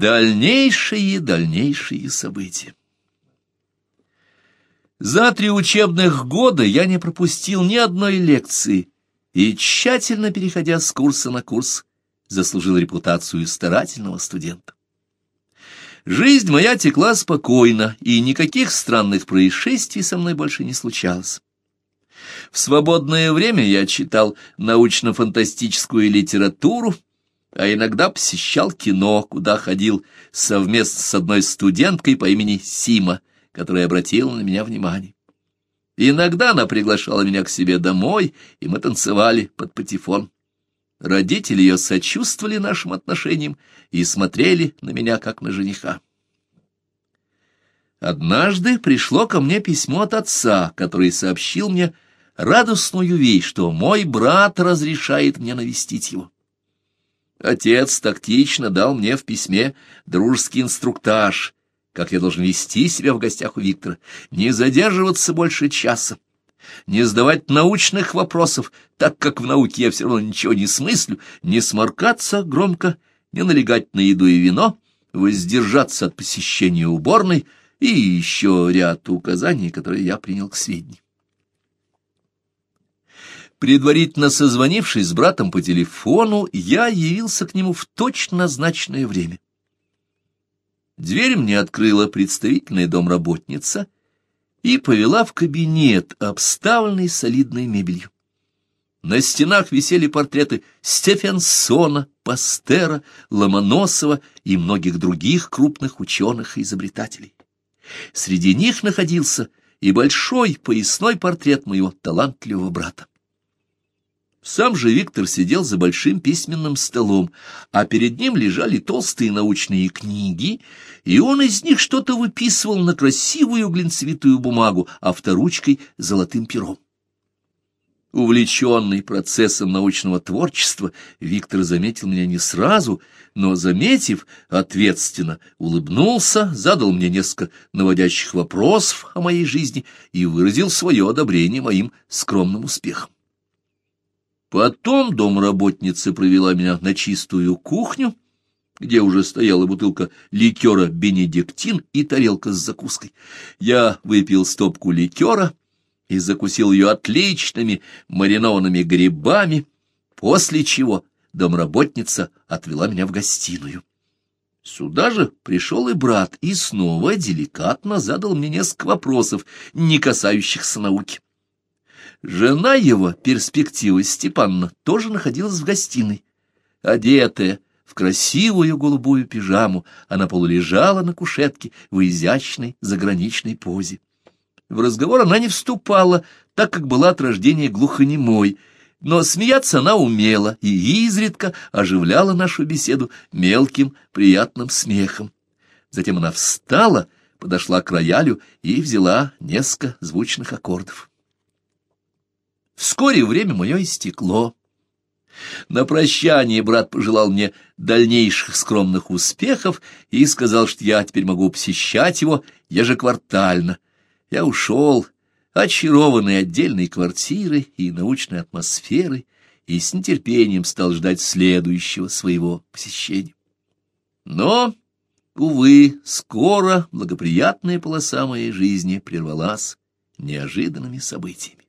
Дальнейшие, дальнейшие события. За три учебных года я не пропустил ни одной лекции и, тщательно переходя с курса на курс, заслужил репутацию старательного студента. Жизнь моя текла спокойно, и никаких странных происшествий со мной больше не случалось. В свободное время я читал научно-фантастическую литературу, а иногда посещал кино, куда ходил совместно с одной студенткой по имени Сима, которая обратила на меня внимание. Иногда она приглашала меня к себе домой, и мы танцевали под патефон. Родители ее сочувствовали нашим отношениям и смотрели на меня, как на жениха. Однажды пришло ко мне письмо от отца, который сообщил мне радостную вещь, что мой брат разрешает мне навестить его. Отец тактично дал мне в письме дружеский инструктаж, как я должен вести себя в гостях у Виктора, не задерживаться больше часа, не задавать научных вопросов, так как в науке я все равно ничего не смыслю, не сморкаться громко, не налегать на еду и вино, воздержаться от посещения уборной и еще ряд указаний, которые я принял к сведению. Предварительно созвонившись с братом по телефону, я явился к нему в точно назначенное время. Дверь мне открыла представительная домработница и повела в кабинет, обставленный солидной мебелью. На стенах висели портреты Стефенсона, Пастера, Ломоносова и многих других крупных ученых и изобретателей. Среди них находился и большой поясной портрет моего талантливого брата. Сам же Виктор сидел за большим письменным столом, а перед ним лежали толстые научные книги, и он из них что-то выписывал на красивую глинцевитую бумагу авторучкой золотым пером. Увлеченный процессом научного творчества, Виктор заметил меня не сразу, но, заметив, ответственно улыбнулся, задал мне несколько наводящих вопросов о моей жизни и выразил свое одобрение моим скромным успехом. Потом домработница провела меня на чистую кухню, где уже стояла бутылка ликера «Бенедиктин» и тарелка с закуской. Я выпил стопку ликера и закусил ее отличными маринованными грибами, после чего домработница отвела меня в гостиную. Сюда же пришел и брат, и снова деликатно задал мне несколько вопросов, не касающихся науки. Жена его, перспектива Степанна, тоже находилась в гостиной. Одетая в красивую голубую пижаму, она полулежала на кушетке в изящной заграничной позе. В разговор она не вступала, так как была от рождения глухонемой, но смеяться она умела и изредка оживляла нашу беседу мелким приятным смехом. Затем она встала, подошла к роялю и взяла несколько звучных аккордов. Вскоре время мое истекло. На прощание брат пожелал мне дальнейших скромных успехов и сказал, что я теперь могу посещать его ежеквартально. Я ушел, очарованный отдельной квартирой и научной атмосферой, и с нетерпением стал ждать следующего своего посещения. Но, увы, скоро благоприятная полоса моей жизни прервалась неожиданными событиями.